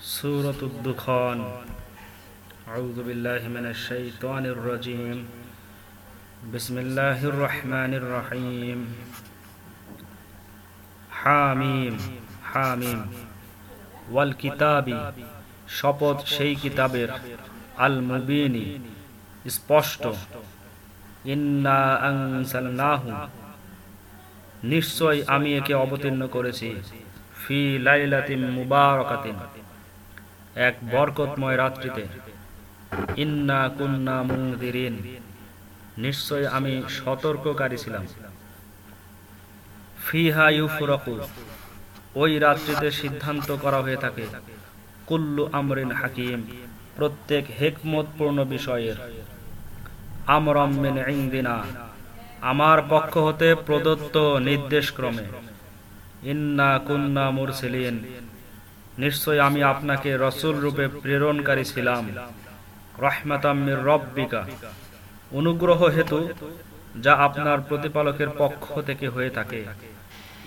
سورة الدخان أعوذ بالله من الشيطان الرجيم بسم الله الرحمن الرحيم حاميم حاميم والكتاب শপথ সেই কিতাবের আল মুবিনি স্পষ্ট ইন্না আনসালনাহু নিশ্চয় আমি একে অবতীর্ণ করেছি ফি লাইলাতিন মুবারাকাতিন এক বরকতময় রাত্রিতে। ইন্না কুন্না মুনদিরিন। নিশ্চয় আমি সতর্ককারী ছিলাম। ফিহা ইউফরাকু। ওই রাত্রিতে সিদ্ধান্ত করা হয়ে থাকে, কুল্লু আমরিন হাকিম। প্রত্যেক হেকমতপূর্ণ বিষয়ের। আমরম ইনদিনা। আমার পক্ষ হতে প্রদত্ত নির্দেশক্রমে। ইন্না কুন্না মুরসিলিন। নিশ্চয় আমি আপনাকে রসুল রূপে প্রেরণকারী ছিলাম। রহমাতাম্মির রব্বিকা। অনুগ্রহ হেতু যা আপনার প্রতিপালকের পক্ষ থেকে হয়ে থাকে।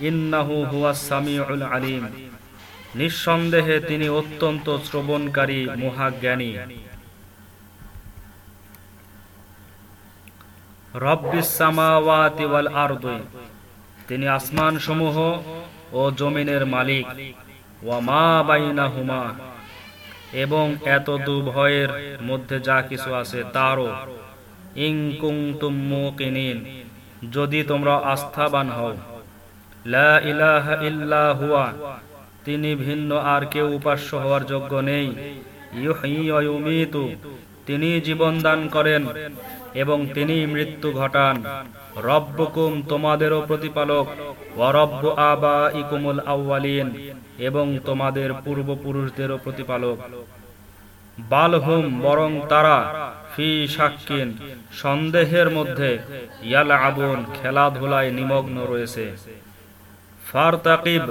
ইন্নাহু হুয়া সামিউল আলিম। নিঃসন্দেহে তিনি অত্যন্ত শ্রবণকারী মহাজ্ঞানী। রব্বিসামাওয়াতি ওয়াল আরদি। তিনি আসমান সমূহ ও জমিনের মালিক। ওয়া মা বাইনাহুমা। এবং এত দুভয়ের মধ্যে যা কিছু আছে তারও। ইং কুনতুম মুকিনিন। যদি তোমরা আস্থাবান হও। লা হুয়া। তিনি ভিন্ন আর কেউ উপাস্য হওয়ার যোগ্য নেই। তিনি জীবন দান করেন। এবং তিনি মৃত্যু ঘটান। রব্বকুম তোমাদেরও প্রতিপালক ওয়ারব্বু আবা ইকুমুল আউ্বালিন এবং তোমাদের পূর্বপুরুষদেরও প্রতিপালক। বালহুম, বরং তারা ফি সাক্ষিন সন্দেহের মধ্যে ইয়াল আবুন খেলাধুলায় নিমগ্ন রয়েছে। ফার তাকিব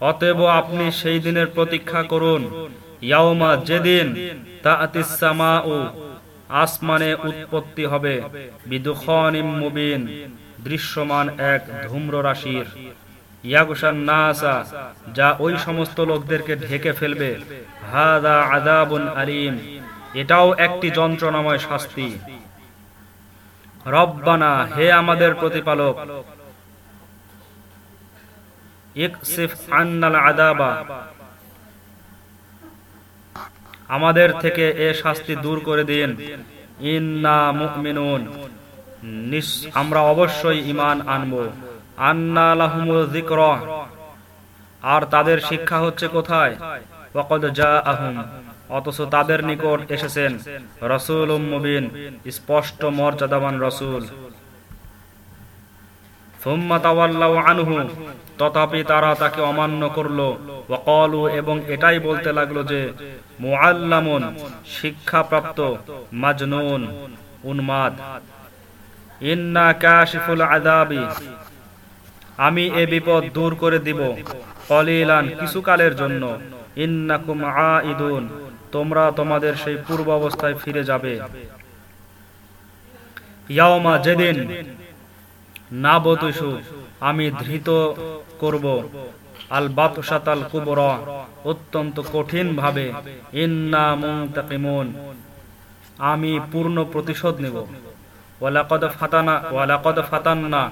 অতএব আপনি সেই দিনের প্রতীক্ষা করুন। ইয়াওমা যেদিন তাআতিসসামা ও আসমানে উৎপত্তি হবে। বিদুখনিম দৃশ্যমান এক ধূম্র রাশির। যা ওই সমস্ত লোকদেরকে ঢেকে ফেলবে। এটাও একটি যন্ত্রণাময় শাস্তি। রব্বানা, হে আমাদের প্রতিপালক আদাবা আমাদের থেকে এ শাস্তি দূর করে দিন। ইন্না মুমিনুন। আমরা অবশ্যই ইমান আনব। আন্না লাহুমুল আর তাদের শিক্ষা হচ্ছে কোথায়? ওয়াকদ জাআহুম। অথচ তাদের নিকট এসেছেন রসুল মুবিন, স্পষ্ট মর্যাদাবান রসুল। তথাপি তারা তাকে অমান্য করল। ওয়াকলু, এবং এটাই বলতে লাগল যে, মুআল্লামুন, শিক্ষাপ্রাপ্ত, মাজনুন, উন্মাদ। ইন্না কাশিফুল আযাবি। আমি এ বিপদ দূর করে দিব কলিলান কিছুকালের জন্য। ইন্নাকুম আইদুন তোমরা তোমাদের সেই পূর্ব অবস্থায় ফিরে যাবে। ইয়াওমা যেদিন নাবতুসু আমি ধৃত করব। আল বাতসাতাল কুবর, অত্যন্ত কঠিন ভাবে ইন্না মুনতাকিমুন। আমি পূর্ণ প্রতিশোধ নেব। ওয়ালাকদ ফাতানা, ওয়ালাকদ ফাতান্না।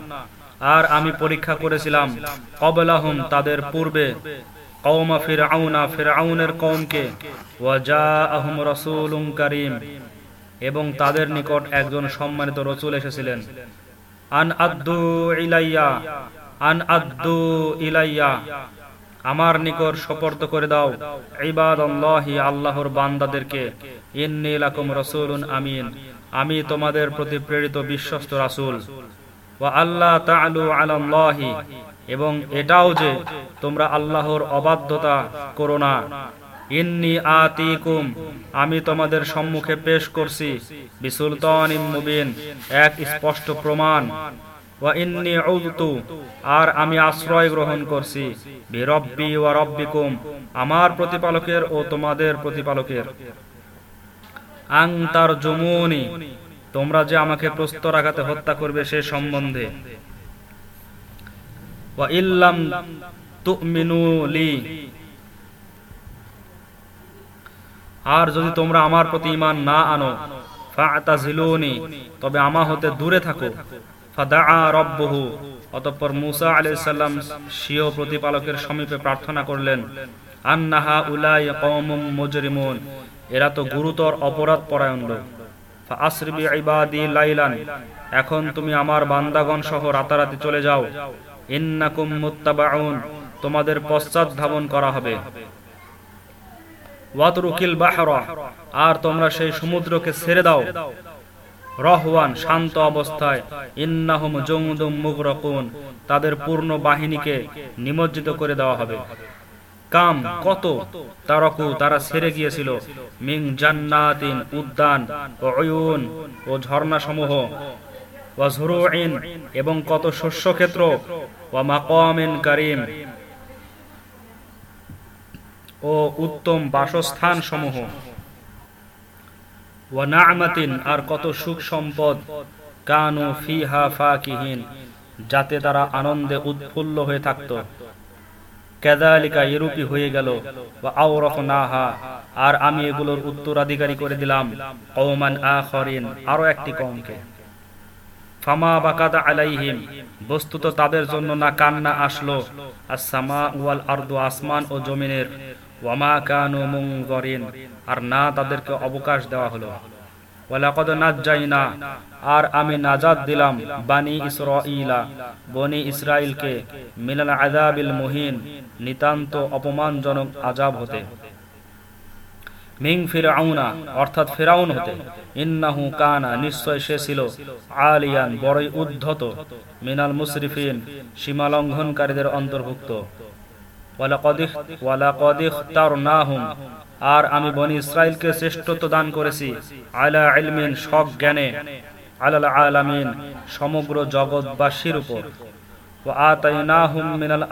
আর আমি পরীক্ষা করেছিলাম, কবলাহুম তাদের পূর্বে। কওমা ফিরআউনা, ফিরআউনের কওমকে। ওয়াজাআহুম রাসূলুম কারীম। এবং তাদের নিকট একজন সম্মানিত রসুল এসেছিলেন। আন আদ্দু ইলাইয়া, আন আদ্দু ইলাইয়া। আমার নিকট সপর্দ করে দাও, ইবাদাল্লাহি আল্লাহর বান্দাদেরকে। ইন্নী লাকুম রাসূলুন আমিন, আমি তোমাদের প্রতি প্রেরিত বিশ্বস্ত রাসূল। ওয়া আল্লাহ তাআলু আলাল্লাহি, এবং এটাও যে তোমরা আল্লাহর অবাধ্যতা করো না। ইন্নি আতিকুম, আমি তোমাদের সম্মুখে পেশ করছি বিসুলতান মুবিন, এক স্পষ্ট প্রমাণ। আর আমি আশ্রয় গ্রহণ করছি আমার প্রতিপালকের ও তোমাদের প্রতিপালকের। আং তার জমুনি, তোমরা যে আমাকে প্রস্তর আঘাতে হত্যা করবে সে সম্বন্ধে। ইল্লাম তুমিনু লি আর যদি তোমরা আমার প্রতি ইমান না আনো, ফাতাজিলুনি, তবে আমা হতে দূরে থাকো। ফাদাআ রব্বহু, অতঃপর মুসা আলাইহিস সালাম স্বীয় প্রতিপালকের সমীপে প্রার্থনা করলেন, আন্নাহা উলাই কওমুম মুজরিমুন, এরা তো গুরুতর অপরাধ পরায়ণ লোক ফাসরিবি ইবাদি লাইলান, এখন তুমি আমার বান্দাগণ সহ রাতারাতি চলে যাও। ইন্নাকুম মুত্তাবাউন, তোমাদের পশ্চাৎ ধাবন করা হবে। বাহরা, আর তোমরা সেই সমুদ্রকে ছেড়ে দাও। রহওয়ান শান্ত অবস্থায়, ইন্নাহুম জুমদুম মুগরাকুন, তাদের পূর্ণ বাহিনীকে নিমজ্জিত করে দেওয়া হবে। কাম, কত? তারকু, তারা ছেড়ে গিয়েছিল। মিং জান্নাতিন, উদ্যান অয়ুন ও ঝর্ণা সমূহ ওয়াজরুইন এবং কত শস্যক্ষেত্র। ওয়া মাকামিন কারিম ও উত্তম বাসস্থান সমূহ আর কত সুখ সম্পদ, কানু ফিহা ফাকিহিন, যাতে তারা আনন্দে উৎফুল্ল হয়ে থাকত। কেদালিকা এরূপই হয়ে গেল আর আমি এগুলোর উত্তরাধিকারী করে দিলাম, কওমান আখরিন আরও একটি কমকে ফামা বাকাদা আলাইহিম, বস্তুত তাদের জন্য না কান্না আসলো আসামা ওয়াল আরদু আসমান ও জমিনের আর না তাদেরকে অবকাশ দেওয়া হলো। আর আমি নাজাত দিলাম বানি বনি ইসরাইলকে মিনাল আযাবিল মুহিন, নিতান্ত অপমানজনক আযাব হতে। মিং অর্থাৎ হতে। কানা, নিশ্চয় আলিয়ান, বড়ই উদ্ধত, মিনাল মুসরিফিন সীমা লঙ্ঘনকারীদের অন্তর্ভুক্ত। আর আমি বনি ইসরায়েলকে শ্রেষ্ঠত্ব দান করেছি আলা ইলমিন সব জ্ঞানে, আলাল আলামিন, সমগ্র জগৎবাসীর উপর। মিনাল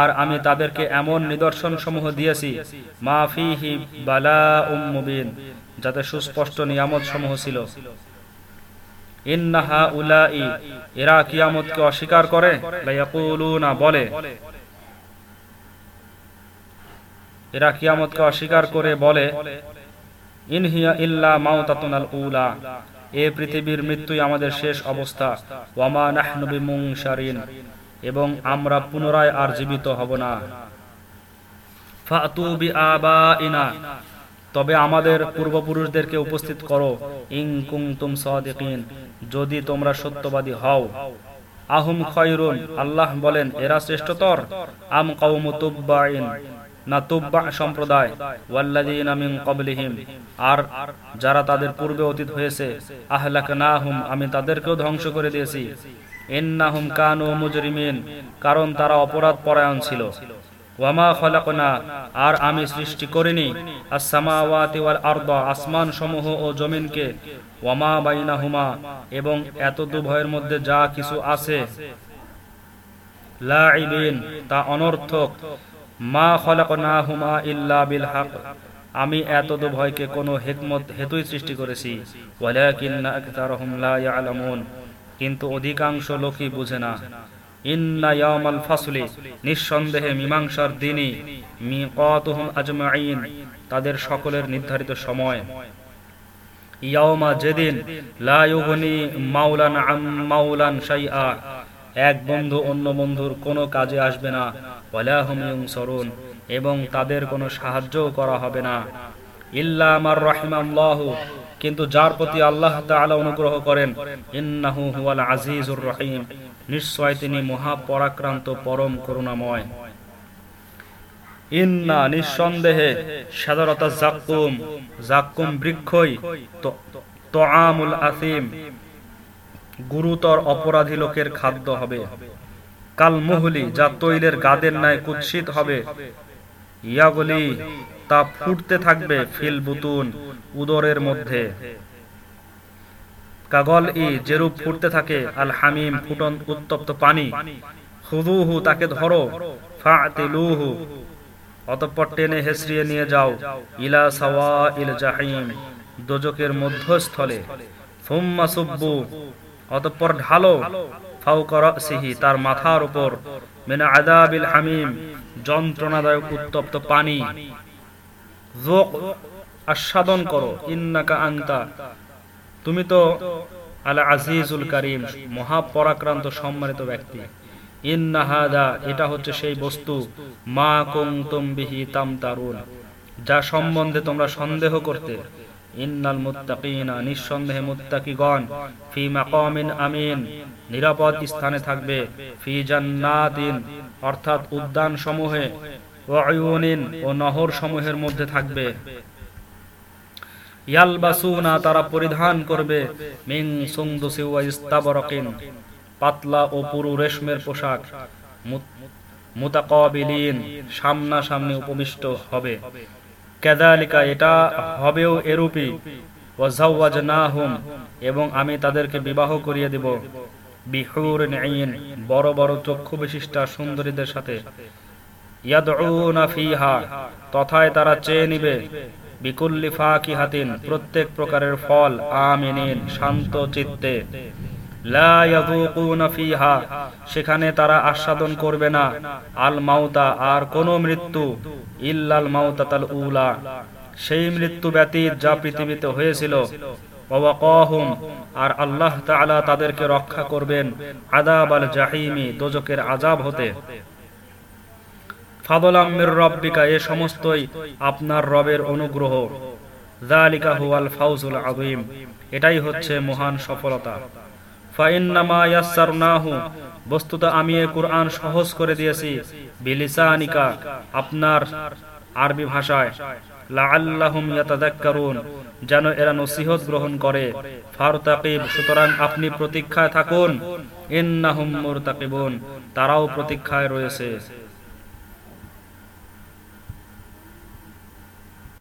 আর আমি তাদেরকে এমন নিদর্শন সমূহ দিয়েছি যাতে সুস্পষ্ট নিয়ামত সমূহ ছিল। ইন্নাহা উলাই, এরা কিয়ামতকে অস্বীকার করে বলে এরা কিয়ামতকে অস্বীকার করে বলে ইনহিয়া ইল্লা মাউতাতুনাল উলা, এ পৃথিবীর মৃত্যুই আমাদের শেষ অবস্থা ওয়ামা নাহনু বিমুনশারিন, এবং আমরা পুনরায় আর জীবিত হব না। ফাতু বিআবাইনা, তবে আমাদের পূর্বপুরুষদেরকে উপস্থিত করো ইং কুনতুম সাদিকিন, যদি তোমরা সত্যবাদী হও। আহম খয়রুন, আল্লাহ বলেন, এরা শ্রেষ্ঠতর, আম কওমু তুব্বাইন সম্প্রদায় ক্বাবলিহিম। আর যারা তাদের পূর্বে অতীত হয়েছে আমি তাদেরকেও ধ্বংস করে দিয়েছি। কানু মুজরিমিন, কারণ তারা অপরাধ পরায়ণ ছিল। ওয়ামা আর আমি সৃষ্টি করিনি। আসমান সমূহ ও জমিনকে। ওয়ামা বাইনাহুমা, এবং এত দুভয়ের মধ্যে যা কিছু আছে। লাইবিন তা অনর্থক। মা খলাকনাহুমা ইল্লা বিল আমি এত ভয়কে কোনো হেকমত হেতুই সৃষ্টি করেছি। কিন্তু অধিকাংশ লোকই বুঝে না। ইন্না ফাসলি, নিঃসন্দেহে মীমাংসার দিনই মিকাতুহুম আজমাইন তাদের সকলের নির্ধারিত সময়। ইয়াউমা যেদিন লা ইউগনি মাওলান আম মাওলান শাইআ, এক বন্ধু অন্য বন্ধুর কোনো কাজে আসবে না। ইউনসরুন, এবং তাদের কোনো সাহায্যও করা হবে না। কিন্তু যার প্রতি আল্লাহ অনুগ্রহ করেন রহিম। নিশ্চয় তিনি মহাপরাক্রান্ত, পরম করুণাময়। ইন্না নিঃসন্দেহে জাক্কুম জাক্কুম বৃক্ষই আসিম গুরুতর অপরাধী লোকের খাদ্য হবে। কাল মুহলি, যা তৈলের গাদের ন্যায় কুৎসিত হবে। ইয়াগলি, তা ফুটতে থাকবে ফিল বুতুন উদরের মধ্যে। কাগল ই যেরূপ ফুটতে থাকে, আল হামিম ফুটন উত্তপ্ত পানি। হুদুহু তাকে ধরো, ফাতিলুহু। অতঃপর টেনে হেসড়িয়ে নিয়ে যাও, ইলা সাওয়া ইল জাহিম দোজকের মধ্যস্থলে। ফুম্মা সুব্বু, অতঃপর ঢালো তার মাথার উপর। মিনা আদাবিল হামিম, যন্ত্রণাদায়ক উত্তপ্ত পানি। আস্বাদন করো, ইন্নাকা আংতা তুমি তো আল আজিজুল করিম, মহাপরাক্রান্ত সম্মানিত ব্যক্তি। ইন্নাহাদা এটা হচ্ছে সেই বস্তু, মা কুমতুম বিহি তাম তারুন যা সম্বন্ধে তোমরা সন্দেহ করতে। ইন্নাল মুত্তাকিনা, নিঃসন্দেহে মুত্তাকিগণ, ফি মাকামিন আমিন, নিরাপদ স্থানে থাকবে, ফি জান্নাতিন, অর্থাৎ উদ্যান সমূহে ও নহর সমূহের মধ্যে থাকবে। ইয়ালবাসুনা, তারা পরিধান করবে মিং সুন্দুসি ওয়া ইস্তাবরাকিন, পাতলা ও পুরু রেশমের পোশাক মুতাকাবিলিন, সামনাসামনি উপবিষ্ট হবে। কেদালিকা, এটা হবেও এরূপই ওয়াজাওয়াজনাহুম, এবং আমি তাদেরকে বিবাহ করিয়ে দেব। বিহুর নাইন বড় বড় চক্ষু বিশিষ্টা সুন্দরীদের সাথে। ইয়াদউনা ফিহা, তথায় তারা চেয়ে নিবে। বিকুল্লি ফাকিহাতিন, প্রত্যেক প্রকারের ফল, আমিনিন, শান্ত চিত্তে। সেখানে তারা আস্বাদন করবে না। আল মাউতা, আর কোন মৃত্যু, ইল্লাল মাউতাতাল উলা। সেই মৃত্যু ব্যতীত যা পৃথিবীতে হয়েছিল আর আল্লাহ তাদেরকে রক্ষা করবেন আযাব আল জাহিমি দোজকের আজাব হতে। ফাদলাম মির রব্বিকা, এ সমস্তই আপনার রবের অনুগ্রহ। যালিকা হুয়াল ফাউজুল আযীম। এটাই হচ্ছে মহান সফলতা। বস্তুত আমি এ কুরআন সহজ করে দিয়েছি, বিলিসানিকা, আপনার আরবি ভাষায়। যেন এরা নসিহত গ্রহণ করে। সুতরাং আপনি প্রতীক্ষায় থাকুন। তারাও প্রতীক্ষায় রয়েছে।